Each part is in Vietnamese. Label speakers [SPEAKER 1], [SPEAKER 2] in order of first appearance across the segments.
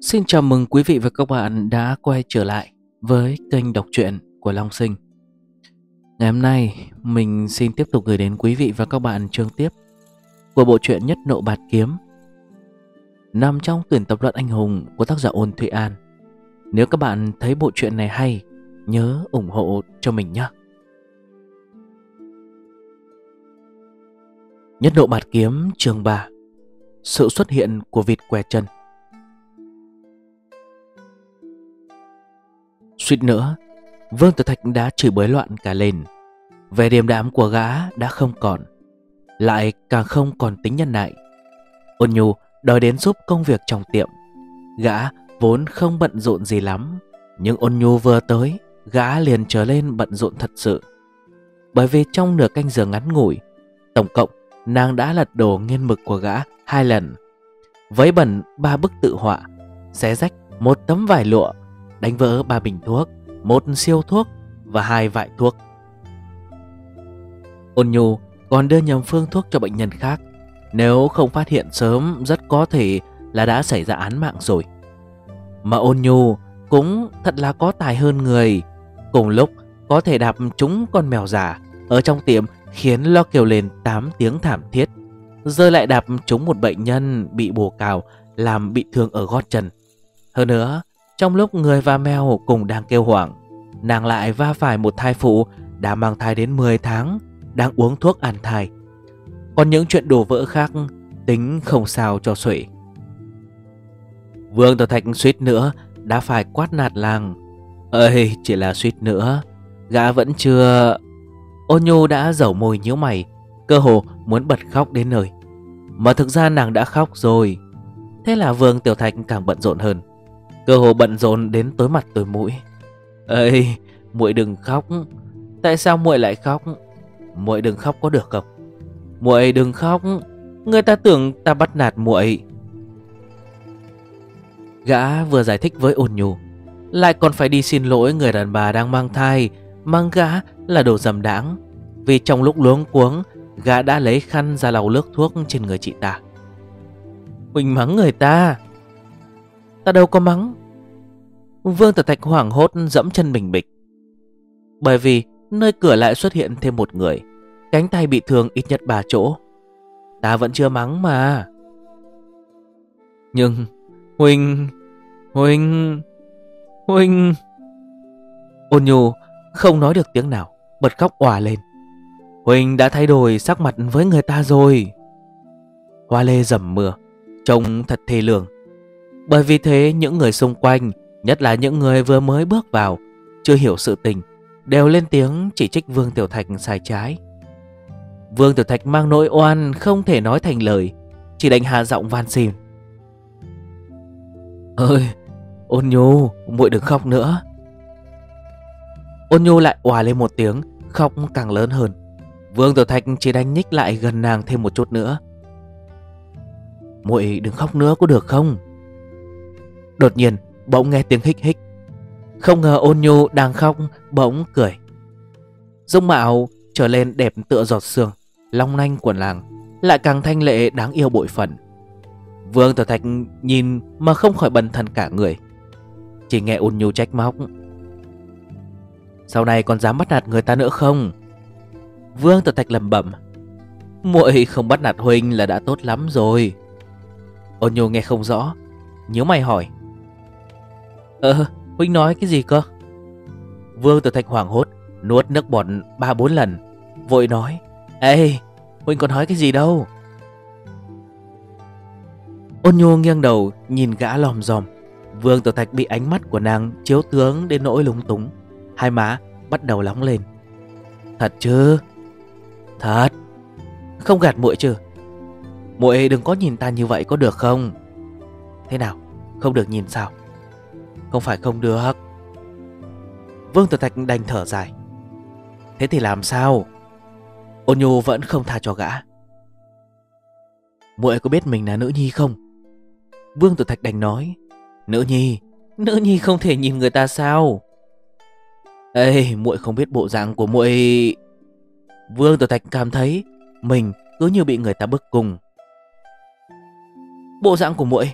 [SPEAKER 1] Xin chào mừng quý vị và các bạn đã quay trở lại với kênh đọc truyện của Long Sinh. Ngày hôm nay, mình xin tiếp tục gửi đến quý vị và các bạn chương tiếp của bộ truyện Nhất Nộ Bạt Kiếm nằm trong tuyển tập luận anh hùng của tác giả Ôn Thụy An. Nếu các bạn thấy bộ truyện này hay, nhớ ủng hộ cho mình nhé. Nhất Nộ Bạt Kiếm chương 3 Sự xuất hiện của vịt què chân Suýt nữa, Vương Tử Thạch đã chửi bới loạn cả lên. về điềm đạm của gã đã không còn, lại càng không còn tính nhân nại. Ôn nhu đòi đến giúp công việc trong tiệm. Gã vốn không bận rộn gì lắm, nhưng ôn nhu vừa tới, gã liền trở lên bận rộn thật sự. Bởi vì trong nửa canh giờ ngắn ngủi, tổng cộng nàng đã lật đổ nghiên mực của gã hai lần. Vấy bẩn ba bức tự họa, xé rách một tấm vải lụa đánh vỡ ba bình thuốc, một siêu thuốc và hai vại thuốc. Ôn nhu còn đưa nhầm phương thuốc cho bệnh nhân khác. Nếu không phát hiện sớm rất có thể là đã xảy ra án mạng rồi. Mà ôn nhu cũng thật là có tài hơn người. Cùng lúc có thể đạp trúng con mèo giả ở trong tiệm khiến lo kêu lên 8 tiếng thảm thiết. Giờ lại đạp trúng một bệnh nhân bị bồ cào làm bị thương ở gót chân. Hơn nữa, trong lúc người và mèo cùng đang kêu hoảng, Nàng lại va phải một thai phụ Đã mang thai đến 10 tháng, Đang uống thuốc an thai. Còn những chuyện đổ vỡ khác Tính không sao cho sủy Vương Tổ Thạch suýt nữa Đã phải quát nạt làng. Ơi, chỉ là suýt nữa, Gã vẫn chưa Ô nhu đã dẩu môi nhíu mày, Cơ hồ muốn bật khóc đến nơi. Mà thực ra nàng đã khóc rồi. Thế là Vương Tiểu Thạch càng bận rộn hơn. Cơ hồ bận rộn đến tối mặt tối mũi. Ê muội đừng khóc. Tại sao muội lại khóc? Muội đừng khóc có được không? Muội đừng khóc. Người ta tưởng ta bắt nạt muội. Gã vừa giải thích với ôn nhu, Lại còn phải đi xin lỗi người đàn bà đang mang thai, Mang gã là đồ dầm đáng Vì trong lúc luống cuống, Gã đã lấy khăn ra lau nước thuốc trên người chị ta. Huỳnh mắng người ta. Ta đâu có mắng. Vương Tử Thạch hoảng hốt dẫm chân bình bịch. Bởi vì nơi cửa lại xuất hiện thêm một người Cánh tay bị thương ít nhất ba chỗ. Ta vẫn chưa mắng mà. Nhưng Huynh Huynh Huynh Ôn nhu không nói được tiếng nào Bật khóc òa lên. Huynh đã thay đổi sắc mặt với người ta rồi. Hoa lê dầm mưa Trông thật thê lương. Bởi vì thế những người xung quanh, nhất là những người vừa mới bước vào, chưa hiểu sự tình, đều lên tiếng chỉ trích Vương Tiểu Thạch sai trái. Vương Tiểu Thạch mang nỗi oan không thể nói thành lời, chỉ đành hạ giọng van xin. Ơi, ôn nhu, muội đừng khóc nữa. Ôn nhu lại òa lên một tiếng, khóc càng lớn hơn. Vương Tiểu Thạch chỉ đành nhích lại gần nàng thêm một chút nữa. Muội đừng khóc nữa có được không? Đột nhiên bỗng nghe tiếng hích hích. Không ngờ ôn nhu đang khóc, bỗng cười. Dung mạo trở lên đẹp tựa giọt sương, Long nanh của làng Lại càng thanh lệ đáng yêu bội phần. Vương Tử Thạch nhìn mà không khỏi bần thần cả người. Chỉ nghe ôn nhu trách móc. Sau này còn dám bắt nạt người ta nữa không? Vương Tử Thạch lầm bẩm. Muội không bắt nạt Huynh là đã tốt lắm rồi. Ôn nhu nghe không rõ Nhớ mày hỏi. Ờ Huynh nói cái gì cơ? Vương Tử Thạch hoảng hốt, Nuốt nước bọt ba bốn lần, Vội nói, Ê Huynh còn nói cái gì đâu? Ôn nhô nghiêng đầu nhìn gã lòm dòm. Vương Tử Thạch bị ánh mắt của nàng chiếu tướng đến nỗi lúng túng, Hai má bắt đầu nóng lên. Thật chứ? Thật? Không gạt muội chứ? Muội đừng có nhìn ta như vậy có được không? Thế nào? Không được nhìn sao? Không phải không được. Vương Tử Thạch đành thở dài. Thế thì làm sao? Ôn nhu vẫn không tha cho gã. Muội có biết mình là nữ nhi không? Vương Tử Thạch đành nói. Nữ nhi? Nữ nhi không thể nhìn người ta sao? Ê, muội không biết bộ dạng của muội. Vương Tử Thạch cảm thấy Mình cứ như bị người ta bức cùng Bộ dạng của muội.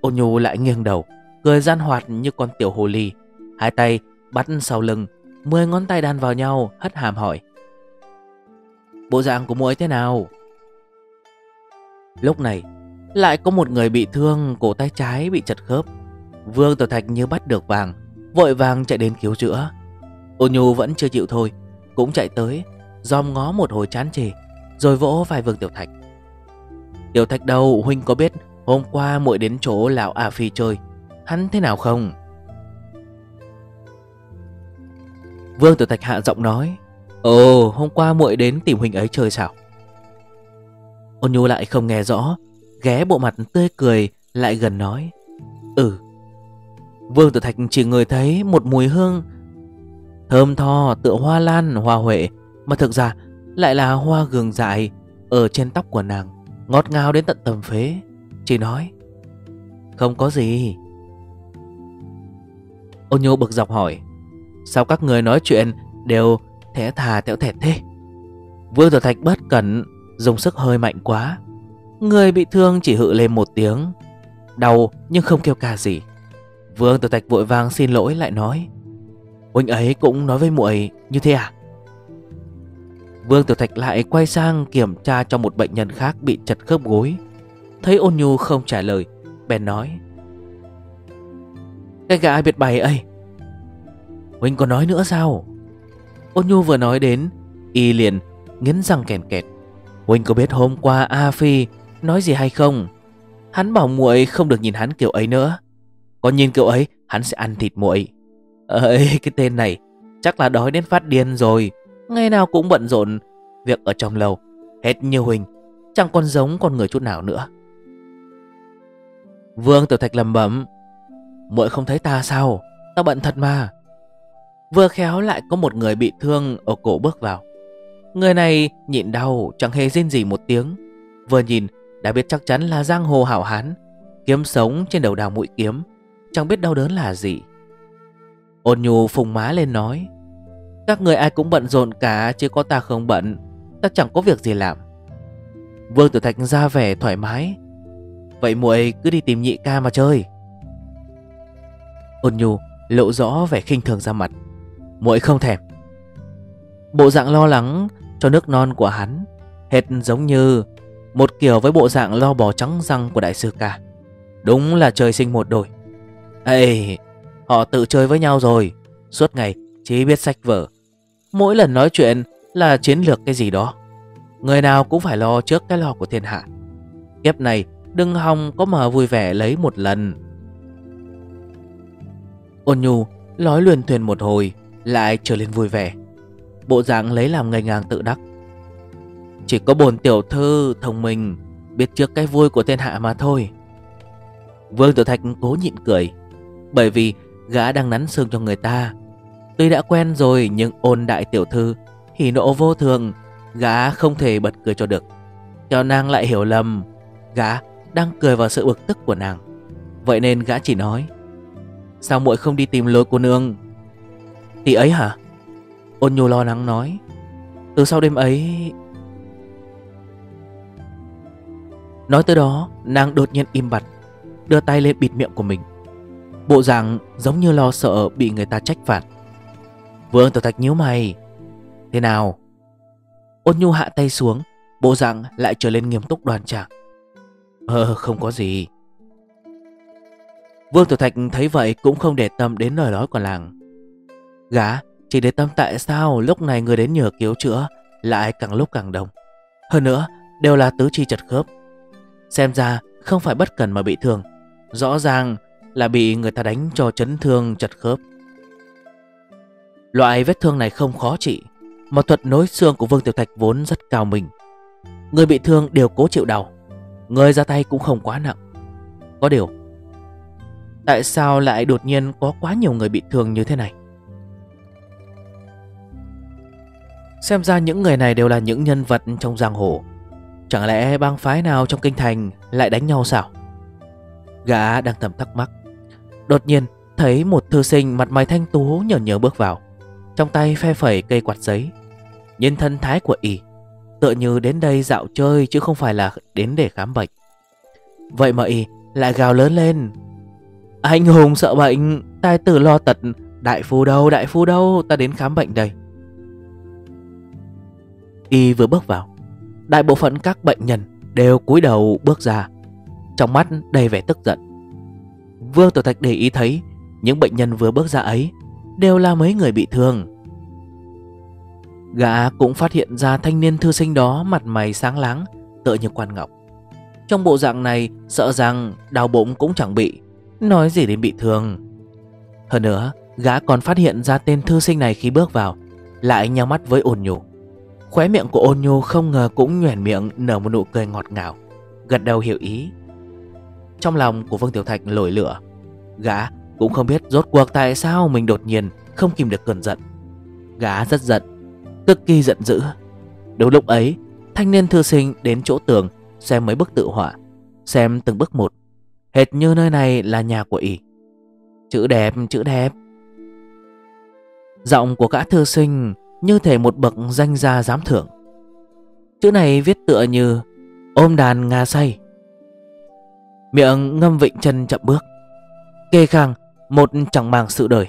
[SPEAKER 1] Ôn nhu lại nghiêng đầu. Cười gian hoạt như con tiểu hồ ly. Hai tay bắt sau lưng, Mười ngón tay đan vào nhau, hất hàm hỏi. Bộ dạng của muội thế nào? Lúc này, Lại có một người bị thương, Cổ tay trái bị chật khớp. Vương Tiểu Thạch như bắt được vàng, Vội vàng chạy đến cứu chữa. Ô nhu vẫn chưa chịu thôi, Cũng chạy tới, Dòm ngó một hồi chán chề Rồi vỗ vai Vương Tiểu Thạch. Tiểu Thạch đâu Huynh có biết Hôm qua muội đến chỗ lão A Phi chơi? Hắn thế nào không? Vương Tử Thạch hạ giọng nói, Ồ, hôm qua muội đến tìm Huynh ấy chơi sao? Ôn nhu lại không nghe rõ, Ghé bộ mặt tươi cười, Lại gần nói Ừ. Vương Tử Thạch chỉ người thấy một mùi hương Thơm tho tựa hoa lan, hoa huệ, Mà thực ra lại là hoa gừng dại Ở trên tóc của nàng, Ngọt ngào đến tận tầm phế, Chỉ nói, Không có gì. Ô nhô bực dọc hỏi, Sao các người nói chuyện đều thẻ thà tẹo thẹt thế? Vương Tử Thạch bất cẩn, Dùng sức hơi mạnh quá. Người bị thương chỉ hự lên một tiếng, Đau nhưng không kêu ca gì. Vương Tử Thạch vội vàng xin lỗi lại nói Huynh ấy cũng nói với muội như thế à? Vương Tử Thạch lại quay sang kiểm tra cho một bệnh nhân khác bị chật khớp gối. Thấy ôn nhu không trả lời, Bèn nói cái gã biệt bày ấy? Huynh có nói nữa sao? Ôn nhu vừa nói đến, Y liền nghiến răng kèn kẹt. Huynh có biết hôm qua A Phi Nói gì hay không? Hắn bảo muội không được nhìn hắn kiểu ấy nữa. Còn nhìn kiểu ấy, hắn sẽ ăn thịt muội. Ơi, cái tên này, Chắc là đói đến phát điên rồi. Ngày nào cũng bận rộn, Việc ở trong lầu. Hết như Huỳnh, Chẳng còn giống con người chút nào nữa. Vương Tiểu Thạch lầm bẩm muội không thấy ta sao? Ta bận thật mà. Vừa khéo lại có một người bị thương Ở cổ bước vào. Người này nhịn đau, chẳng hề rên gì một tiếng. Vừa nhìn, đã biết chắc chắn là giang hồ hảo hán, Kiếm sống trên đầu đào mũi kiếm, Chẳng biết đau đớn là gì. Ôn nhu phùng má lên nói, Các người ai cũng bận rộn cả, Chứ có ta không bận, Ta chẳng có việc gì làm. Vương Tử Thạch ra vẻ thoải mái, Vậy muội cứ đi tìm nhị ca mà chơi. Ôn nhu lộ rõ vẻ khinh thường ra mặt. Muội không thèm. Bộ dạng lo lắng cho nước non của hắn Hệt giống như Một kiểu với bộ dạng lo bò trắng răng của đại sư ca. Đúng là trời sinh một đôi Ê, Họ tự chơi với nhau rồi. Suốt ngày chỉ biết sách vở. Mỗi lần nói chuyện là chiến lược cái gì đó. Người nào cũng phải lo trước cái lo của thiên hạ. Kiếp này, đừng hòng có mà vui vẻ lấy một lần. Ôn nhu nói luyền thuyền một hồi, Lại trở lên vui vẻ. Bộ dạng lấy làm ngây ngang tự đắc. Chỉ có bồn tiểu thư, thông minh, Biết trước cái vui của thiên hạ mà thôi. Vương Tiểu Thạch cố nhịn cười, Bởi vì Gã đang nắn xương cho người ta. Tuy đã quen rồi nhưng ôn đại tiểu thư, Hỉ nộ vô thường, Gã không thể bật cười cho được. Cho nàng lại hiểu lầm, Gã đang cười vào sự bực tức của nàng. Vậy nên gã chỉ nói Sao muội không đi tìm lối cô nương? Tỷ ấy hả? Ôn nhu lo lắng nói. Từ sau đêm ấy, Nói tới đó, Nàng đột nhiên im bặt, Đưa tay lên bịt miệng của mình. Bộ dạng giống như lo sợ bị người ta trách phạt. Vương Tiểu Thạch nhíu mày. Thế nào? Ôn nhu hạ tay xuống, Bộ dạng lại trở lên nghiêm túc đoàn trạng Ờ không có gì. Vương Tiểu Thạch thấy vậy cũng không để tâm đến lời nói của làng Gã chỉ để tâm tại sao lúc này người đến nhờ cứu chữa Lại càng lúc càng đông Hơn nữa đều là tứ chi chật khớp Xem ra không phải bất cần mà bị thương Rõ ràng là bị người ta đánh cho chấn thương chật khớp. Loại vết thương này không khó trị, mà thuật nối xương của Vương Tiểu Thạch vốn rất cao mình. Người bị thương đều cố chịu đau, người ra tay cũng không quá nặng. Có điều, tại sao lại đột nhiên có quá nhiều người bị thương như thế này? Xem ra những người này đều là những nhân vật trong giang hồ. Chẳng lẽ bang phái nào trong kinh thành lại đánh nhau sao? Gã đang thầm thắc mắc. Đột nhiên, thấy một thư sinh mặt mày thanh tú nhờ nhớ bước vào. Trong tay phe phẩy cây quạt giấy. Nhìn thân thái của y Tựa như đến đây dạo chơi chứ không phải là đến để khám bệnh. Vậy mà y Lại gào lớn lên anh hùng sợ bệnh, Tai tử lo tật. Đại phu đâu, đại phu đâu, Ta đến khám bệnh đây. Y vừa bước vào, Đại bộ phận các bệnh nhân Đều cúi đầu bước ra, Trong mắt đầy vẻ tức giận. Vương Tổ Thạch để ý thấy, Những bệnh nhân vừa bước ra ấy Đều là mấy người bị thương. Gã cũng phát hiện ra thanh niên thư sinh đó Mặt mày sáng láng, Tựa như quan ngọc. Trong bộ dạng này, sợ rằng đau bụng cũng chẳng bị Nói gì đến bị thương. Hơn nữa, Gã còn phát hiện ra tên thư sinh này khi bước vào, Lại nhau mắt với ôn nhu. Khóe miệng của ôn nhu không ngờ cũng nhoẻn miệng Nở một nụ cười ngọt ngào, Gật đầu hiểu ý. Trong lòng của Vương Tiểu Thạch nổi lửa, Gã cũng không biết rốt cuộc tại sao Mình đột nhiên không kìm được cơn giận. Gã rất giận, Cực kỳ giận dữ. Đúng lúc ấy, Thanh niên thư sinh đến chỗ tường, Xem mấy bức tự họa, Xem từng bức một. Hệt như nơi này là nhà của ỉ Chữ đẹp, chữ đẹp. Giọng của gã thư sinh Như thể một bậc danh gia giám thưởng. Chữ này viết tựa như Ôm đàn nga say. Miệng ngâm vịnh chân chậm bước Kê khang Một chẳng màng sự đời.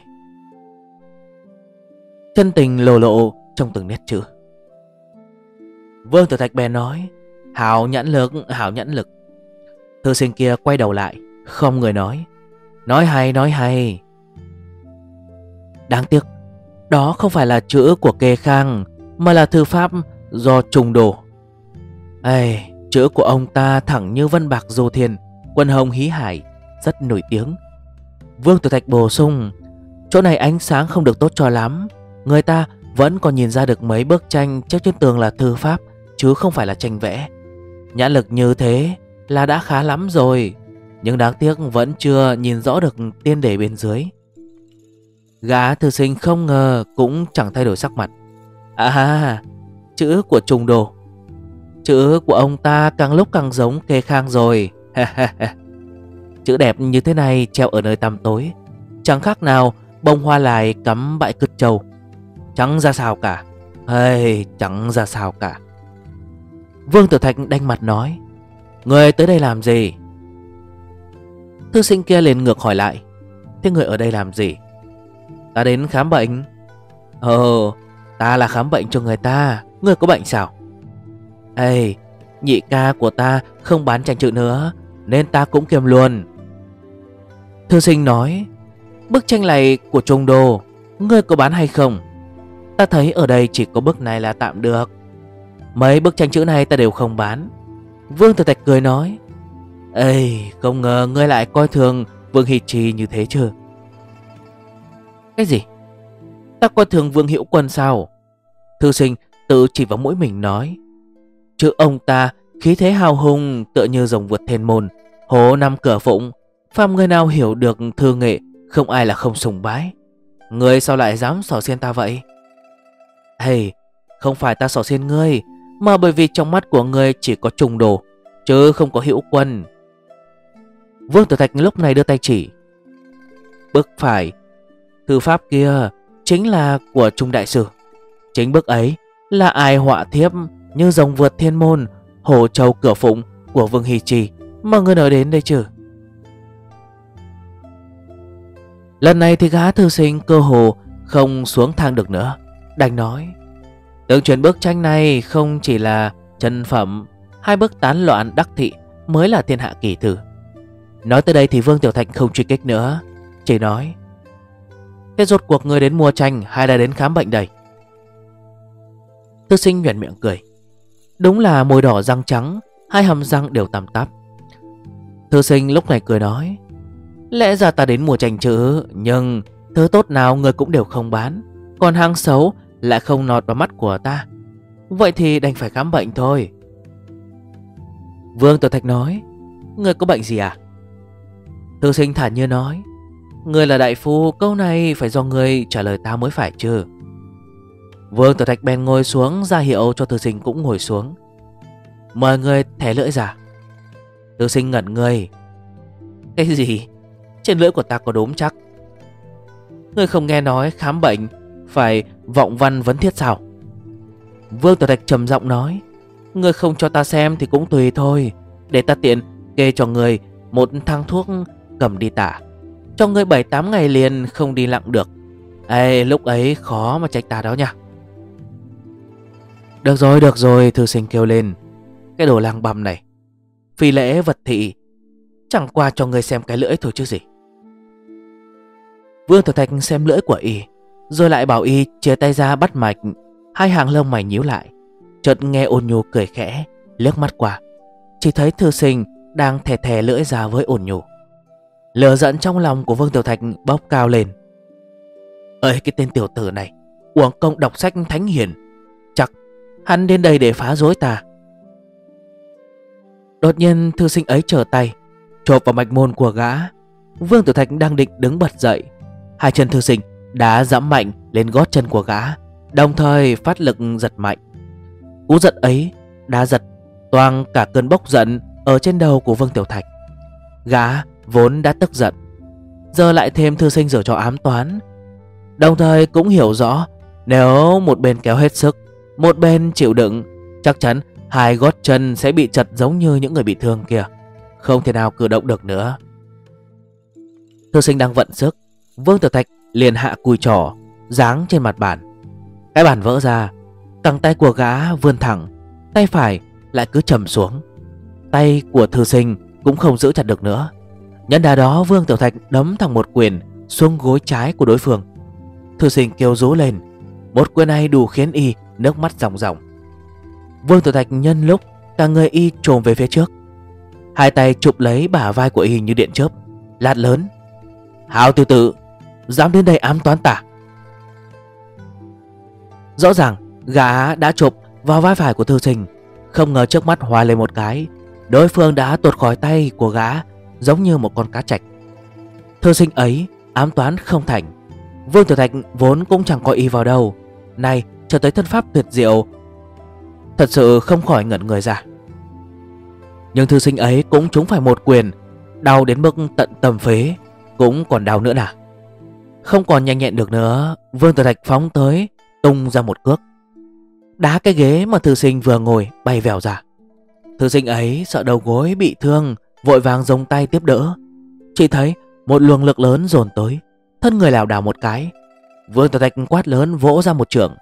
[SPEAKER 1] Chân tình lồ lộ trong từng nét chữ. Vương Tử Thạch bè nói Hảo nhãn lực, hảo nhãn lực. Thư sinh kia quay đầu lại Không người nói. Nói hay, nói hay. Đáng tiếc Đó không phải là chữ của kê khang Mà là thư pháp do trùng đổ. Ê, chữ của ông ta thẳng như vân bạc dô thiên Quân hồng hí hải Rất nổi tiếng. Vương Tử Thạch bổ sung Chỗ này ánh sáng không được tốt cho lắm Người ta vẫn còn nhìn ra được mấy bức tranh Chắc trên tường là thư pháp Chứ không phải là tranh vẽ. Nhãn lực như thế là đã khá lắm rồi Nhưng đáng tiếc vẫn chưa nhìn rõ được tiên đề bên dưới. Gã thư sinh không ngờ cũng chẳng thay đổi sắc mặt. À chữ của trùng đồ. Chữ của ông ta càng lúc càng giống kê khang rồi. Chữ đẹp như thế này treo ở nơi tăm tối. Chẳng khác nào bông hoa lại cắm bãi cứt trầu Chẳng ra sao cả. Hey, Chẳng ra sao cả. Vương Tử Thạch đanh mặt nói. Người tới đây làm gì? Thư sinh kia liền ngược hỏi lại. Thế người ở đây làm gì? Ta đến khám bệnh. Ồ, Ta là khám bệnh cho người ta. Người có bệnh sao? Ê, Nhị ca của ta không bán tranh chữ nữa, Nên ta cũng kiềm luôn. Thư sinh nói, Bức tranh này của Trung Đô, Ngươi có bán hay không? Ta thấy ở đây chỉ có bức này là tạm được. Mấy bức tranh chữ này ta đều không bán. Vương Tử Tạch cười nói, Ê, không ngờ ngươi lại coi thường Vương Hỷ Trì như thế chứ. Cái gì? Ta coi thường Vương Hiệu Quân sao? Thư sinh tự chỉ vào mũi mình nói, Chứ ông ta khí thế hào hùng tựa như rồng vượt thiên môn, Hố năm cửa phụng Phạm người nào hiểu được thư nghệ, Không ai là không sùng bái. Ngươi sao lại dám sỏ xiên ta vậy? Hey, Không phải ta sỏ xiên ngươi mà bởi vì trong mắt của ngươi chỉ có trùng đồ, Chứ không có hữu quân. Vương Tử Thạch lúc này đưa tay chỉ. Bức phải. Thư pháp kia Chính là của Trung Đại Sử Chính bức ấy là ai họa thiếp Như rồng vượt thiên môn, Hồ Châu Cửa Phụng của Vương Hỷ Trì Mà ngươi nói đến đây chứ? Lần này thì gã thư sinh cơ hồ Không xuống thang được nữa, Đành nói. Tương truyền bức tranh này không chỉ là chân phẩm, Hai bức tán loạn đắc thị Mới là thiên hạ kỳ tử Nói tới đây thì Vương Tiểu Thạch không truy kích nữa, Chỉ nói, Thế rốt cuộc người đến mua tranh hay là đến khám bệnh đây? Thư sinh nhuận miệng cười, Đúng là môi đỏ răng trắng, Hai hàm răng đều tằm tắp. Thư sinh lúc này cười nói, Lẽ ra ta đến mua tranh chữ Nhưng thứ tốt nào người cũng đều không bán, Còn hàng xấu lại không nọt vào mắt của ta. Vậy thì đành phải khám bệnh thôi. Vương Tiểu Thạch nói Người có bệnh gì à? Thư sinh thản như nói Người là đại phu, câu này phải do người trả lời ta mới phải chứ. Vương Tiểu Thạch bèn ngồi xuống ra hiệu cho thư sinh cũng ngồi xuống. Mời người thẻ lưỡi ra. Thư sinh ngẩn người. Cái gì? Trên lưỡi của ta có đốm chắc. Người không nghe nói khám bệnh Phải vọng văn vấn thiết sao Vương Tiểu Thạch trầm giọng nói Người không cho ta xem thì cũng tùy thôi. Để ta tiện kê cho người Một thang thuốc cầm đi tả. Cho người 7-8 ngày liền không đi lặng được. Ê, lúc ấy khó mà trách ta đó nha. Được rồi được rồi, thư sinh kêu lên. Cái đồ lang băm này, Phi lễ vật thị, Chẳng qua cho người xem cái lưỡi thôi chứ gì. Vương Tiểu Thạch xem lưỡi của y rồi lại bảo y chia tay ra bắt mạch. Hai hàng lông mày nhíu lại. Chợt nghe ôn nhu cười khẽ lướt mắt qua. Chỉ thấy thư sinh đang thè thè lưỡi ra với ôn nhu. Lửa giận trong lòng của Vương Tiểu Thạch bốc cao lên. Ơi cái tên tiểu tử này Uống công đọc sách thánh hiền. Chắc hắn đến đây để phá rối ta. Đột nhiên thư sinh ấy trở tay, Chộp vào mạch môn của gã. Vương Tiểu Thạch đang định đứng bật dậy. Hai chân thư sinh Đá giẫm mạnh lên gót chân của gã, Đồng thời phát lực giật mạnh. Cú giật ấy đã giật toàn cả cơn bốc giận Ở trên đầu của Vương Tiểu Thạch. Gã vốn đã tức giận, Giờ lại thêm thư sinh rửa cho ám toán, Đồng thời cũng hiểu rõ Nếu một bên kéo hết sức, Một bên chịu đựng, Chắc chắn hai gót chân sẽ bị chật giống như những người bị thương kia, Không thể nào cử động được nữa. Thư sinh đang vận sức, Vương Tiểu Thạch liền hạ cùi trỏ Giáng trên mặt bàn. Cái bàn vỡ ra, Cẳng tay của gã vươn thẳng, Tay phải lại cứ trầm xuống. Tay của thư sinh cũng không giữ chặt được nữa. Nhân đà đó Vương Tiểu Thạch đấm thẳng một quyền Xuống gối trái của đối phương. Thư sinh kêu rú lên, Một quyền này đủ khiến y nước mắt ròng ròng. Vương Tiểu Thạch nhân lúc Cả người y trồm về phía trước. Hai tay chụp lấy bả vai của y như điện chớp, Lát lớn. Hào từ tự Dám đến đây ám toán tả Rõ ràng, gã đã chụp vào vai phải của thư sinh. Không ngờ trước mắt hòa lên một cái, Đối phương đã tuột khỏi tay của gã Giống như một con cá chạch. Thư sinh ấy ám toán không thành. Vương Tiểu Thạch vốn cũng chẳng có ý vào đâu. Này cho tới thân pháp tuyệt diệu, Thật sự không khỏi ngẩn người ra. Nhưng thư sinh ấy cũng trúng phải một quyền, Đau đến mức tận tầm phế, Cũng còn đau nữa nào không còn nhanh nhẹn được nữa Vương Tử Thạch phóng tới Tung ra một cước. Đá cái ghế mà thư sinh vừa ngồi bay vèo ra. Thư sinh ấy sợ đầu gối bị thương Vội vàng dùng tay tiếp đỡ. Chỉ thấy một luồng lực lớn dồn tới Thân người lảo đảo một cái. Vương Tử Thạch quát lớn vỗ ra một trường.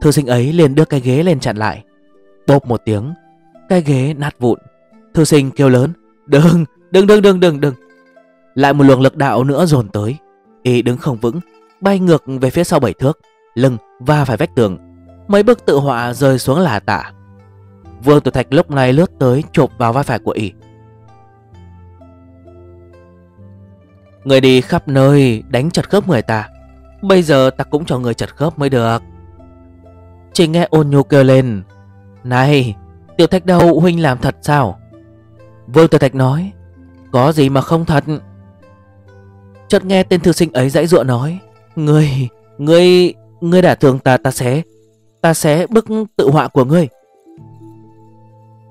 [SPEAKER 1] Thư sinh ấy liền đưa cái ghế lên chặn lại. Bộp một tiếng Cái ghế nát vụn. Thư sinh kêu lớn Đừng, đừng, đừng, đừng, đừng, đừng. Lại một luồng lực đạo nữa dồn tới. Y đứng không vững, Bay ngược về phía sau bảy thước, Lưng va phải vách tường. Mấy bức tự họa rơi xuống là tả. Vương Tử Thạch lúc này lướt tới chộp vào vai phải của Y. Người đi khắp nơi đánh chật khớp người ta. Bây giờ ta cũng cho người chật khớp mới được. Chỉ nghe ôn nhu kêu lên, Này, Tiểu thạch đâu, huynh làm thật sao? Vương Tiểu Thạch nói, Có gì mà không thật? Chợt nghe tên thư sinh ấy dãy dụa nói, Ngươi Ngươi Ngươi đã thương ta ta sẽ Ta sẽ bức tự họa của ngươi.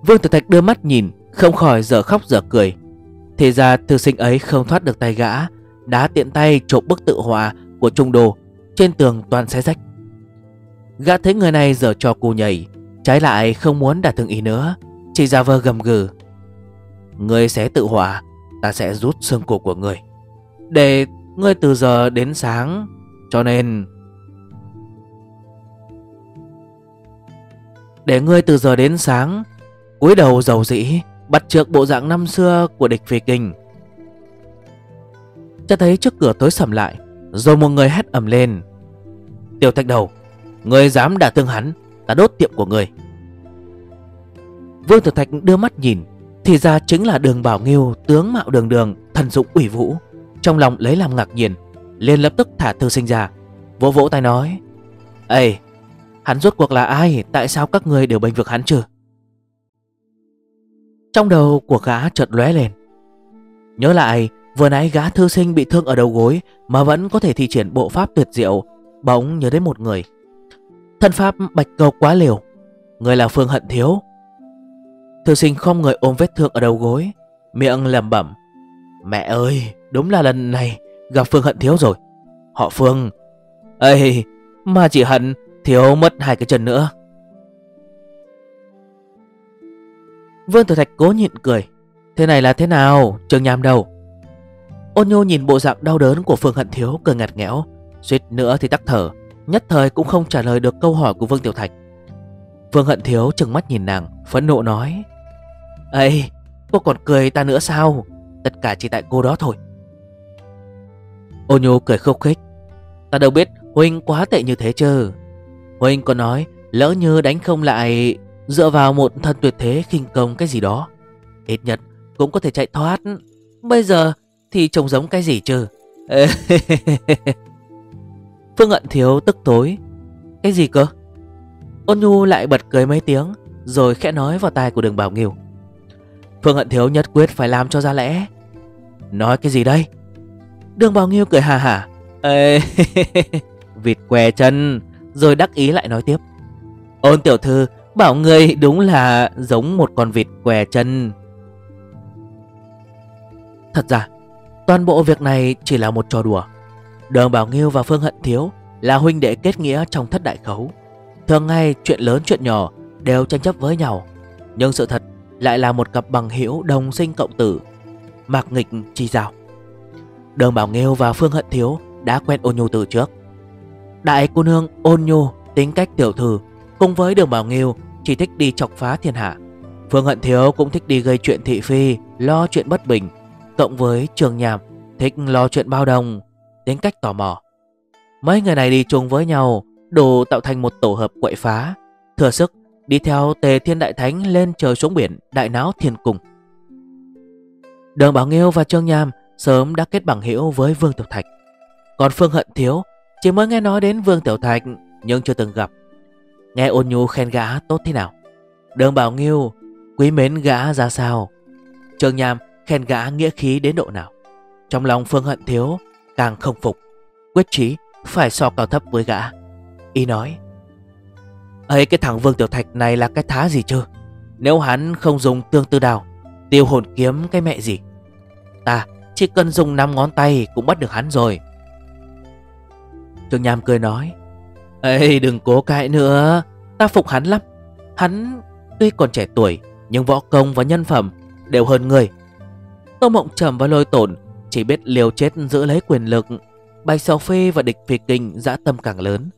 [SPEAKER 1] Vương tử Thạch đưa mắt nhìn, Không khỏi giờ khóc giờ cười. Thì ra thư sinh ấy không thoát được tay gã, Đã tiện tay trộm bức tự họa Của trung đồ Trên tường toàn xé rách. Gã thấy người này giờ cho cù nhảy, Trái lại không muốn đả thương ý nữa, Chỉ ra vờ gầm gừ. Ngươi sẽ tự họa, Ta sẽ rút xương cổ của ngươi. Để ngươi từ giờ đến sáng, Cho nên Để ngươi từ giờ đến sáng, cúi đầu dầu dĩ, Bắt trước bộ dạng năm xưa của địch phi kinh. Cho thấy trước cửa tối sầm lại, Rồi một người hét ầm lên. Tiểu thạch đầu, Ngươi dám đả thương hắn, Ta đốt tiệm của ngươi. Vương Tử Thạch đưa mắt nhìn, Thì ra chính là đường Bảo Nghiêu, Tướng mạo đường đường, Thần dụng ủy vũ. Trong lòng lấy làm ngạc nhiên, liền lập tức thả thư sinh ra. Vỗ vỗ tay nói, Ê, Hắn rốt cuộc là ai? Tại sao các người đều bênh vực hắn chứ? Trong đầu của gã chợt lóe lên. Nhớ lại, Vừa nãy gã thư sinh bị thương ở đầu gối Mà vẫn có thể thi triển bộ pháp tuyệt diệu, Bỗng nhớ đến một người. Thân pháp bạch cầu quá liều, Người là Phương Hận Thiếu. Thư sinh không người ôm vết thương ở đầu gối, Miệng lầm bẩm, Mẹ ơi đúng là lần này, Gặp Phương Hận Thiếu rồi. Họ Phương, Ê, mà chỉ hận Thiếu mất hai cái chân nữa. Vương Tử Thạch cố nhịn cười. Thế này là thế nào Trường nhàm đâu? Ôn nhô nhìn bộ dạng đau đớn của Phương Hận Thiếu cười ngặt nghẽo. Suýt nữa thì tắc thở, Nhất thời cũng không trả lời được câu hỏi của Vương Tiểu Thạch. Phương Hận Thiếu chừng mắt nhìn nàng, Phẫn nộ nói. Ây cô còn cười ta nữa sao? Tất cả chỉ tại cô đó thôi. Ô nhô cười khúc khích. Ta đâu biết Huynh quá tệ như thế chứ Huynh còn nói, lỡ như đánh không lại, Dựa vào một thân tuyệt thế khinh công cái gì đó. Ít nhất, cũng có thể chạy thoát. Bây giờ thì trông giống cái gì chứ Phương Ận Thiếu tức tối. Cái gì cơ? Ôn Nhu lại bật cười mấy tiếng, Rồi khẽ nói vào tai của đường Bảo Nghiêu. Phương Ận Thiếu nhất quyết phải làm cho ra lẽ. Nói cái gì đây? Đường Bảo Nghiêu cười hà hà. Ê, Vịt què chân. Rồi đắc ý lại nói tiếp. Ôn tiểu thư bảo người đúng là giống một con vịt què chân. Thật ra Toàn bộ việc này chỉ là một trò đùa. Đường Bảo Nghiêu và Phương Hận Thiếu Là huynh đệ kết nghĩa trong thất đại khấu. Thường ngày chuyện lớn chuyện nhỏ Đều tranh chấp với nhau. Nhưng sự thật lại là một cặp bằng hữu đồng sinh cộng tử Mạc nghịch chi giao. Đường Bảo Nghêu và Phương Hận Thiếu Đã quen ôn nhu từ trước Đại cô nương ôn nhu Tính cách tiểu thư Cùng với đường Bảo Nghêu Chỉ thích đi chọc phá thiên hạ Phương Hận Thiếu cũng thích đi gây chuyện thị phi Lo chuyện bất bình Cộng với Trường Nhàm thích lo chuyện bao đồng, tính cách tò mò. Mấy người này đi chung với nhau, đủ tạo thành một tổ hợp quậy phá, thừa sức đi theo Tề Thiên Đại Thánh lên trời xuống biển đại náo thiên cung. Đường Bảo Nghiêu và Trương Nham sớm đã kết bằng hữu với Vương Tiểu Thạch. Còn Phương Hận Thiếu chỉ mới nghe nói đến Vương Tiểu Thạch nhưng chưa từng gặp. Nghe ôn nhu khen gã tốt thế nào. Đường Bảo Nghiêu quý mến gã ra sao. Trường Nham khen gã nghĩa khí đến độ nào. Trong lòng Phương Hận Thiếu càng không phục, quyết chí phải so cao thấp với gã. Y nói, ấy cái thằng Vương Tiểu Thạch này là cái thá gì chứ? Nếu hắn không dùng tương tư đào, tiêu hồn kiếm cái mẹ gì? Ta chỉ cần dùng 5 ngón tay cũng bắt được hắn rồi. Trương Nham cười nói, Ê đừng cố cãi nữa, ta phục hắn lắm. Hắn tuy còn trẻ tuổi nhưng võ công và nhân phẩm đều hơn người. Tô Mộng Trầm và Lôi Tổn chỉ biết liều chết giữ lấy quyền lực Bạch Sầu Phi và địch phi kinh dã tâm càng lớn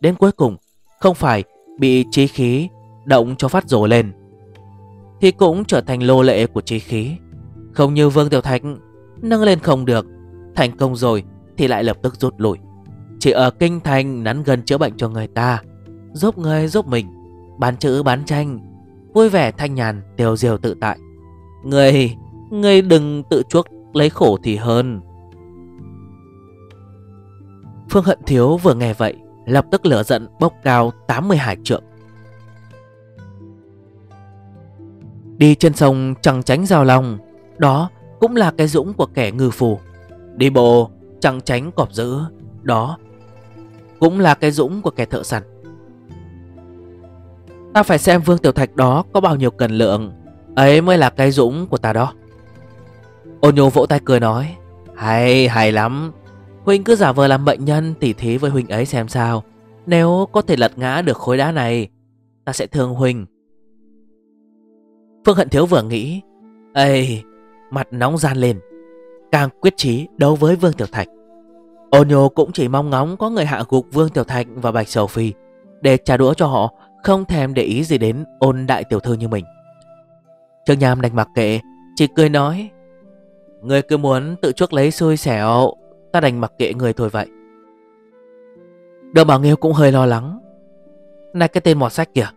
[SPEAKER 1] Đến cuối cùng Không phải bị trí khí Động cho phát rồ lên Thì cũng trở thành lô lệ của trí khí Không như Vương Tiểu Thạch Nâng lên không được. Thành công rồi thì lại lập tức rút lui. Chỉ ở kinh thành nắn gần chữa bệnh cho người ta, Giúp người giúp mình, Bán chữ bán tranh, Vui vẻ thanh nhàn, tiêu diều tự tại. Người Người đừng tự chuốc lấy khổ thì hơn. Phương Hận Thiếu vừa nghe vậy, Lập tức lửa giận bốc cao 80 hải trượng. Đi trên sông chẳng tránh giao lòng Đó cũng là cái dũng của kẻ ngư phù. Đi bộ, chẳng tránh cọp dữ Đó cũng là cái dũng của kẻ thợ săn. Ta phải xem Vương Tiểu Thạch đó có bao nhiêu cần lượng, Ấy mới là cái dũng của ta đó. Ôn nhô vỗ tay cười nói, Hay hay lắm. Huynh cứ giả vờ làm bệnh nhân tỉ thí với Huynh ấy xem sao. Nếu có thể lật ngã được khối đá này, Ta sẽ thương Huynh. Phương Hận Thiếu vừa nghĩ, Ây Mặt nóng gian lên. Càng quyết chí đấu với Vương Tiểu Thạch. Ôn nhô cũng chỉ mong ngóng có người hạ gục Vương Tiểu Thạch và Bạch Sầu Phi Để trả đũa cho họ, Không thèm để ý gì đến ôn đại tiểu thư như mình. Trương Nham đành mặc kệ, Chỉ cười nói, Người cứ muốn tự chuốc lấy xui xẻo, Ta đành mặc kệ người thôi vậy. Đường Bảo Nghiêu cũng hơi lo lắng. Này cái tên mọt sách kìa,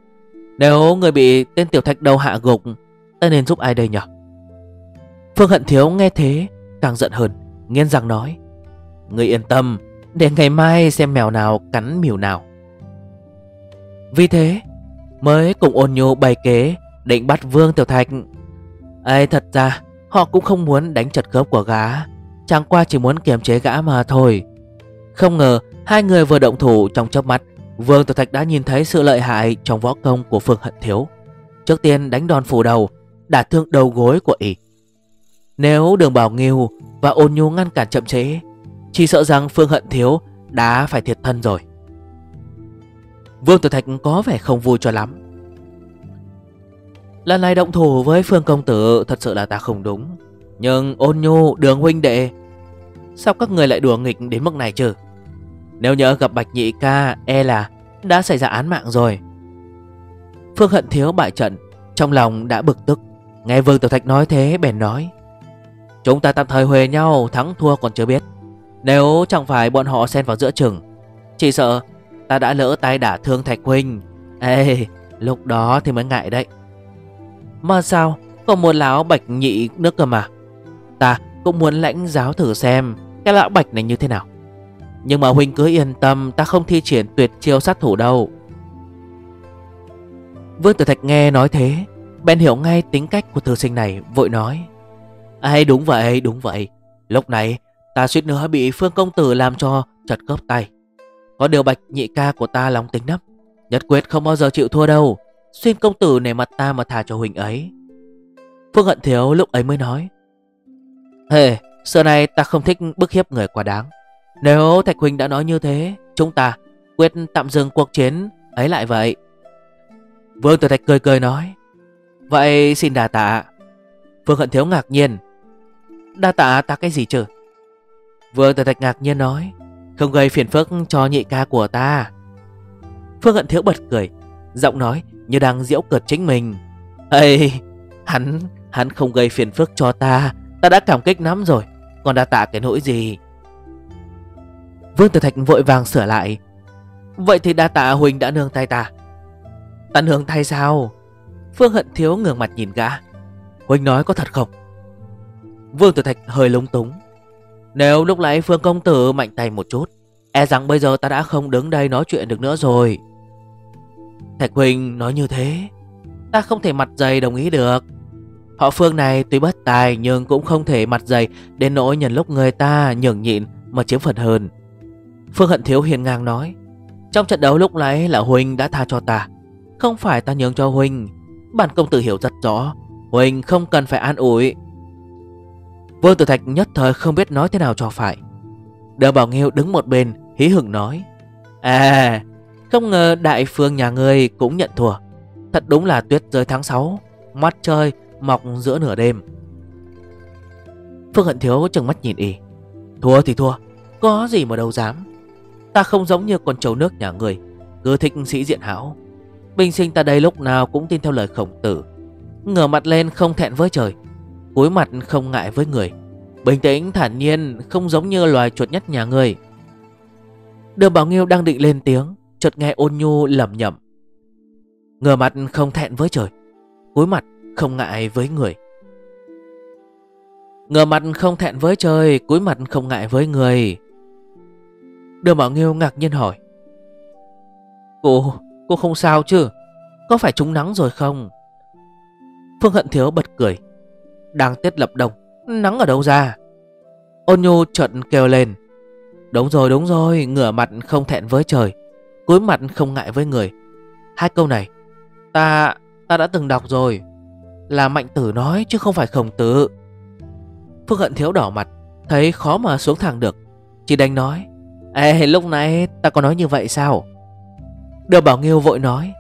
[SPEAKER 1] Nếu người bị tên tiểu thạch đầu hạ gục, Ta nên giúp ai đây nhỉ Phương Hận Thiếu nghe thế, Càng giận hơn Nghiên rằng nói Người yên tâm, Để ngày mai xem mèo nào cắn miều nào. Vì thế, Mới cùng ôn nhu bày kế, Định bắt Vương Tiểu Thạch. Ai thật ra, Họ cũng không muốn đánh chật khớp của gã, Chẳng qua chỉ muốn kiềm chế gã mà thôi. Không ngờ, Hai người vừa động thủ trong chớp mắt, Vương Tiểu Thạch đã nhìn thấy sự lợi hại Trong võ công của Phương Hận Thiếu. Trước tiên đánh đòn phủ đầu, Đả thương đầu gối của y nếu đường Bảo Nghiêu Và ôn nhu ngăn cản chậm chế Chỉ sợ rằng Phương Hận Thiếu Đã phải thiệt thân rồi. Vương tử Thạch có vẻ không vui cho lắm. Lần này động thủ với Phương Công Tử Thật sự là ta không đúng. Nhưng ôn nhu, đường huynh đệ, Sao các người lại đùa nghịch đến mức này chứ? Nếu nhớ gặp Bạch Nhị Ca E là đã xảy ra án mạng rồi. Phương Hận Thiếu bại trận, Trong lòng đã bực tức. Nghe Vương tử Thạch nói thế, bèn nói Chúng ta tạm thời huề nhau, Thắng thua còn chưa biết. Nếu chẳng phải bọn họ xen vào giữa chừng, Chỉ sợ ta đã lỡ tay đả thương Thạch Huynh Ê, lúc đó thì mới ngại đấy. Mà sao Còn một lão bạch nhị nước cơ mà. Ta cũng muốn lãnh giáo thử xem Cái lão bạch này như thế nào. Nhưng mà Huynh cứ yên tâm, Ta không thi triển tuyệt chiêu sát thủ đâu. Vương Tử Thạch nghe nói thế, Bèn hiểu ngay tính cách của thư sinh này, Vội nói. Ê đúng vậy đúng vậy. Lúc này ta suýt nữa bị Phương Công Tử làm cho chật khớp tay. Có điều bạch nhị ca của ta lòng tính lắm. Nhất quyết không bao giờ chịu thua đâu. Xuyên công tử nể mặt ta mà thả cho Huỳnh ấy. Phương Hận Thiếu lúc ấy mới nói. Hề, hey, xưa nay ta không thích bức hiếp người quá đáng. Nếu Thạch Huỳnh đã nói như thế Chúng ta quyết tạm dừng cuộc chiến ấy lại vậy. Vương Tử Thạch cười cười nói. Vậy xin đà tạ. Phương Hận Thiếu ngạc nhiên. Đa tạ ta cái gì chứ? Vương Tử Thạch ngạc nhiên nói, Không gây phiền phức cho nhị ca của ta. Phương Hận Thiếu bật cười, Giọng nói như đang diễu cợt chính mình. Ê Hắn Hắn không gây phiền phức cho ta Ta đã cảm kích lắm rồi, Còn đa tạ cái nỗi gì? Vương Tử Thạch vội vàng sửa lại. Vậy thì đa tạ Huỳnh đã nương tay ta. Ta nương tay sao? Phương Hận Thiếu ngường mặt nhìn gã. Huỳnh nói có thật không? Vương Tử Thạch hơi lúng túng. Nếu lúc nãy Phương Công Tử mạnh tay một chút E rằng bây giờ ta đã không đứng đây nói chuyện được nữa rồi. Thạch Huỳnh nói như thế, Ta không thể mặt dày đồng ý được. Họ Phương này tuy bất tài Nhưng cũng không thể mặt dày Đến nỗi nhận lúc người ta nhường nhịn Mà chiếm phần hơn. Phương Hận Thiếu hiền ngang nói, Trong trận đấu lúc nãy là Huỳnh đã tha cho ta. Không phải ta nhường cho Huỳnh. Bản công tử hiểu rất rõ, Huỳnh không cần phải an ủi. Vương Tử Thạch nhất thời không biết nói thế nào cho phải. Đỡ Bảo Nghiêu đứng một bên, Hí hửng nói À không ngờ đại phương nhà ngươi cũng nhận thua. Thật đúng là tuyết rơi tháng 6 Mắt chơi, mọc giữa nửa đêm. Phương Hận Thiếu chừng mắt nhìn y. Thua thì thua, Có gì mà đâu dám. Ta không giống như con trâu nước nhà người Cứ thích sĩ diện hảo. Bình sinh ta đây lúc nào cũng tin theo lời khổng tử. Ngửa mặt lên không thẹn với trời cúi mặt không ngại với người. Bình tĩnh thản nhiên Không giống như loài chuột nhất nhà người. Đường Bảo Nghiêu đang định lên tiếng Chợt nghe ôn nhu lẩm nhẩm. Ngửa mặt không thẹn với trời cúi mặt không ngại với người. Ngửa mặt không thẹn với trời cúi mặt không ngại với người. Đường Bảo Nghiêu ngạc nhiên hỏi. Cô, cô không sao chứ? Có phải trúng nắng rồi không? Phương Hận Thiếu bật cười. Đang tiết lập đồng. Nắng ở đâu ra? Ôn nhu trận kêu lên. Đúng rồi đúng rồi, Ngửa mặt không thẹn với trời, cúi mặt không ngại với người. Hai câu này, Ta ta đã từng đọc rồi. Là mạnh tử nói chứ không phải khổng tử. Phước hận thiếu đỏ mặt, Thấy khó mà xuống thẳng được. Chỉ đành nói, Ê, lúc nãy ta có nói như vậy sao? Đưa bảo nghiêu vội nói,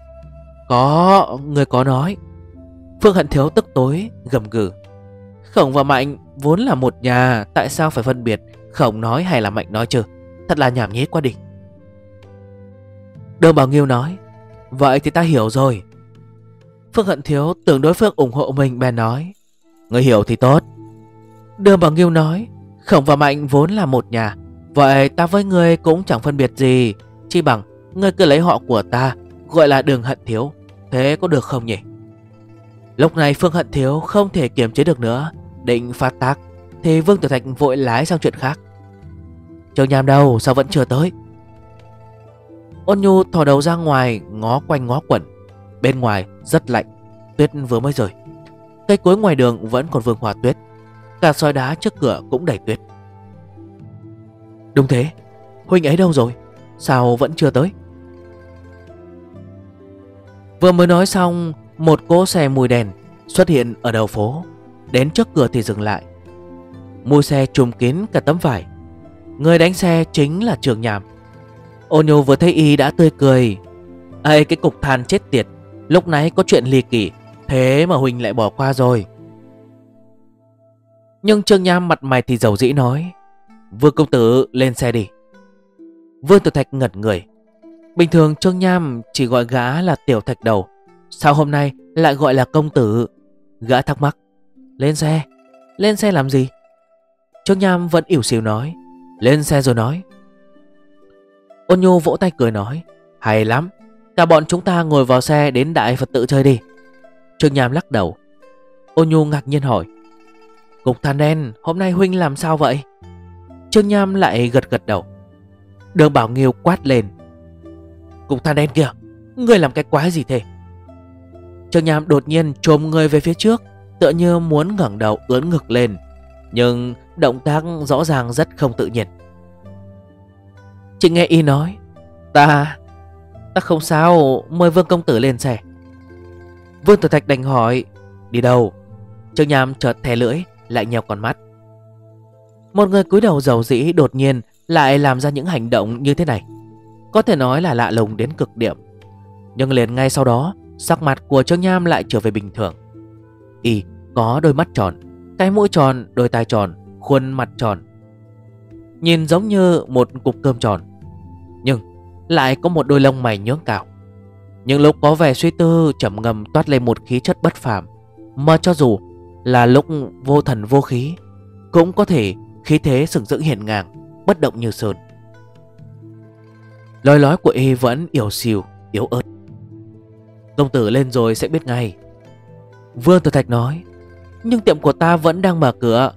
[SPEAKER 1] Có, Người có nói. Phương hận thiếu tức tối, gầm gừ. Khổng và Mạnh vốn là một nhà, Tại sao phải phân biệt Khổng nói hay là Mạnh nói chứ? Thật là nhảm nhí quá đỉnh Đường Bảo Nghiêu nói, Vậy thì ta hiểu rồi. Phương Hận Thiếu tưởng đối phương ủng hộ mình, bèn nói Người hiểu thì tốt. Đường Bảo Nghiêu nói, Khổng và Mạnh vốn là một nhà, Vậy ta với người cũng chẳng phân biệt gì chỉ bằng Ngươi cứ lấy họ của ta, Gọi là đường hận thiếu, Thế có được không nhỉ? Lúc này Phương Hận Thiếu không thể kiềm chế được nữa, Định phát tác, Thì Vương Tử Thạch vội lái sang chuyện khác. Trường nhàm đâu, sao vẫn chưa tới? Ôn nhu thò đầu ra ngoài, Ngó quanh ngó quẩn. Bên ngoài, rất lạnh, Tuyết vừa mới rời. Cây cối ngoài đường vẫn còn vương hòa tuyết. Cả soi đá trước cửa cũng đầy tuyết. Đúng thế, Huynh ấy đâu rồi? Sao vẫn chưa tới? Vừa mới nói xong một cỗ xe mùi đèn xuất hiện ở đầu phố. Đến trước cửa thì dừng lại. Mùi xe trùm kín cả tấm vải. Người đánh xe chính là trường nhàm Ô nhô vừa thấy y đã tươi cười. Ê, cái cục than chết tiệt. Lúc nãy có chuyện ly kỳ, Thế mà Huỳnh lại bỏ qua rồi. Nhưng Trương Nham mặt mày thì dầu dĩ nói, Vương công tử, lên xe đi. Vương Tử Thạch ngẩn người. Bình thường Trương Nham chỉ gọi gã là tiểu thạch đầu. Sao hôm nay lại gọi là công tử? Gã thắc mắc. Lên xe. Lên xe làm gì? Trương Nham vẫn ỉu xìu nói. Lên xe rồi nói. Ôn nhu vỗ tay cười nói. Hay lắm. Cả bọn chúng ta ngồi vào xe đến Đại Phật tự chơi đi. Trương Nham lắc đầu. Ôn nhu ngạc nhiên hỏi. Cục than đen, hôm nay Huynh làm sao vậy? Trương Nham lại gật gật đầu. Đường Bảo Nghiêu quát lên. Cục than đen kìa Người làm cái quái gì thế? Trương Nham đột nhiên trồm người về phía trước, Tựa như muốn ngẩng đầu ướn ngực lên, Nhưng động tác rõ ràng rất không tự nhiên. Chị nghe y nói, Ta Ta không sao, Mời Vương Công Tử lên xe. Vương Tử Thạch đành hỏi, Đi đâu? Trương Nham chợt thè lưỡi, Lại nhèo con mắt. Một người cúi đầu giàu dĩ đột nhiên Lại làm ra những hành động như thế này. Có thể nói là lạ lùng đến cực điểm. Nhưng liền ngay sau đó Sắc mặt của Trương Nham lại trở về bình thường. Y có đôi mắt tròn Cái mũi tròn, đôi tai tròn Khuôn mặt tròn. Nhìn giống như một cục cơm tròn Nhưng lại có một đôi lông mày nhướng cào Những lúc có vẻ suy tư chậm ngầm toát lên một khí chất bất phàm Mà cho dù là lúc vô thần vô khí Cũng có thể khí thế sừng sững hiển ngang Bất động như sơn. Lời lói của y vẫn yếu xìu, yếu ớt. Công tử lên rồi sẽ biết ngay. Vương Tử Thạch nói, Nhưng tiệm của ta vẫn đang mở cửa.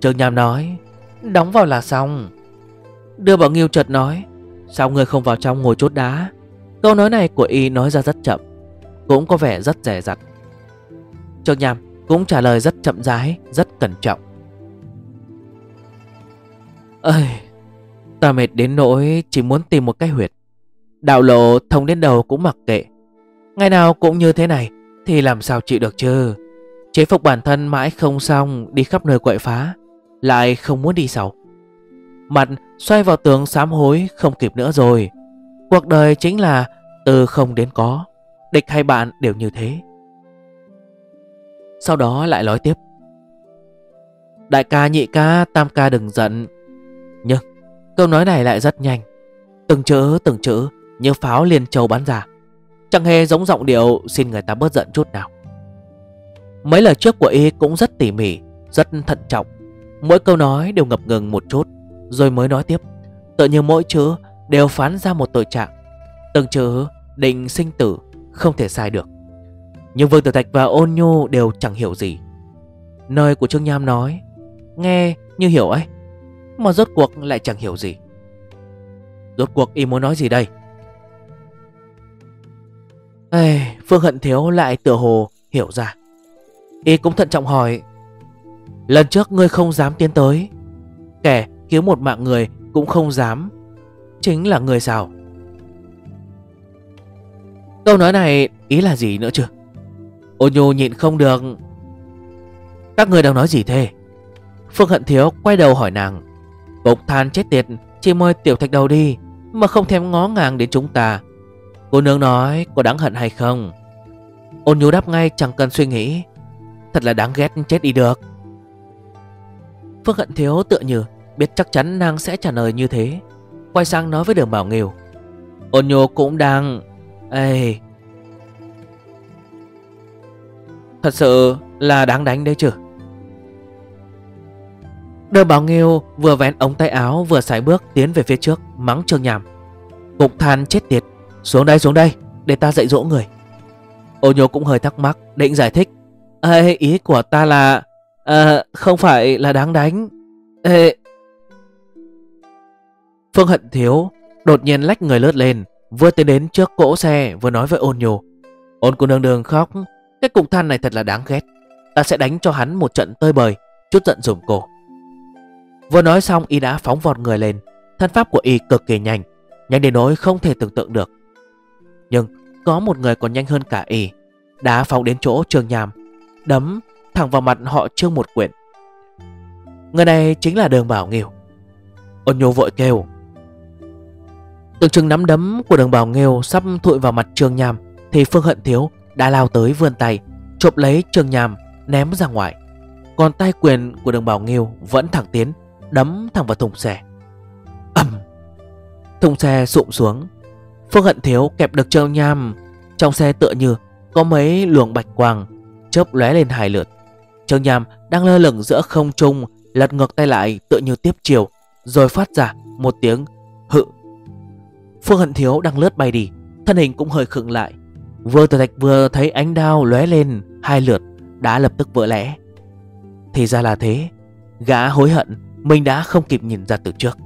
[SPEAKER 1] Trường Nham nói, Đóng vào là xong. Đưa Bảo Nghiêu chợt nói, Sao người không vào trong ngồi chốt đá? Câu nói này của y nói ra rất chậm, Cũng có vẻ rất rẻ rặt Trường Nham cũng trả lời rất chậm rãi, Rất cẩn trọng. Ơi Ta mệt đến nỗi chỉ muốn tìm một cái huyệt. Đạo lộ thông đến đầu cũng mặc kệ. Ngày nào cũng như thế này, Thì làm sao chịu được chứ? Chế phục bản thân mãi không xong, Đi khắp nơi quậy phá, Lại không muốn đi sau. Mặt xoay vào tường sám hối Không kịp nữa rồi. Cuộc đời chính là từ không đến có, Địch hay bạn đều như thế. Sau đó lại nói tiếp. Đại ca, nhị ca, tam ca đừng giận. Nhưng, câu nói này lại rất nhanh. Từng chữ từng chữ, Như pháo liền châu bắn ra. Chẳng hề giống giọng điệu, xin người ta bớt giận chút nào. Mấy lời trước của y cũng rất tỉ mỉ, Rất thận trọng. Mỗi câu nói đều ngập ngừng một chút, Rồi mới nói tiếp. Tự như mỗi chữ đều phán ra một tội trạng. Từng chữ định sinh tử, Không thể sai được. Nhưng Vương Tử Thạch và Ôn Nhu đều chẳng hiểu gì. Nơi của Trương Nham nói, Nghe như hiểu ấy, Mà rốt cuộc lại chẳng hiểu gì. Rốt cuộc y muốn nói gì đây? Ê, Phương Hận Thiếu lại tựa hồ hiểu ra. Y cũng thận trọng hỏi Lần trước ngươi không dám tiến tới Kẻ cứu một mạng người cũng không dám Chính là người sao? Câu nói này ý là gì nữa chứ? Ô nhô nhịn không được. Các người đang nói gì thế? Phương Hận Thiếu quay đầu hỏi nàng bộc than chết tiệt Chỉ mời tiểu thạch đầu đi Mà không thèm ngó ngàng đến chúng ta. Cô nương nói cô đáng hận hay không? Ôn nhu đáp ngay chẳng cần suy nghĩ. Thật là đáng ghét chết đi được. Phương Hận Thiếu tựa như Biết chắc chắn nàng sẽ trả lời như thế. Quay sang nói với đường Bảo nghèo Ôn nhu cũng đang Ê! Thật sự là đáng đánh đấy chứ? Đường Bảo Nghiêu vừa vén ống tay áo Vừa sải bước tiến về phía trước, Mắng Trương Nhàm. Cục than chết tiệt xuống đây xuống đây Để ta dạy dỗ người. Ô nhô cũng hơi thắc mắc Định giải thích. Ê, Ý của ta là à, Không phải là đáng đánh. Ê. Phương Hận Thiếu Đột nhiên lách người lướt lên Vừa tiến đến trước cỗ xe Vừa nói với ôn nhô. Ôn cô nương đường khóc Cái cục than này thật là đáng ghét. Ta sẽ đánh cho hắn một trận tơi bời Chút giận dùm cổ Vừa nói xong y đã phóng vọt người lên. Thân pháp của y cực kỳ nhanh Nhanh đến nỗi không thể tưởng tượng được nhưng có một người còn nhanh hơn cả y. Đã phóng đến chỗ Trương Nham. Đấm thẳng vào mặt họ Trương một quyển Người này chính là đường Bảo Nghiêu Ôn nhô vội kêu. Tưởng chừng nắm đấm của đường Bảo Nghiêu Sắp thụi vào mặt Trương Nham Thì Phương Hận Thiếu đã lao tới vươn tay Chộp lấy Trương Nham, ném ra ngoài. Còn tay quyền của đường Bảo Nghiêu vẫn thẳng tiến, Đấm thẳng vào thùng xe. Ầm! Thùng xe sụm xuống. Phương Hận Thiếu kẹp được Trương Nham. Trong xe tựa như có mấy luồng bạch quang Chớp lóe lên hai lượt. Trương Nham đang lơ lửng giữa không trung, Lật ngược tay lại tựa như tiếp chiều, Rồi phát ra một tiếng hự. Phương Hận Thiếu đang lướt bay đi, Thân hình cũng hơi khựng lại. Vừa tử thạch vừa thấy ánh đao lóe lên hai lượt, Đã lập tức vỡ lẽ. Thì ra là thế, Gã hối hận, Mình đã không kịp nhìn ra từ trước.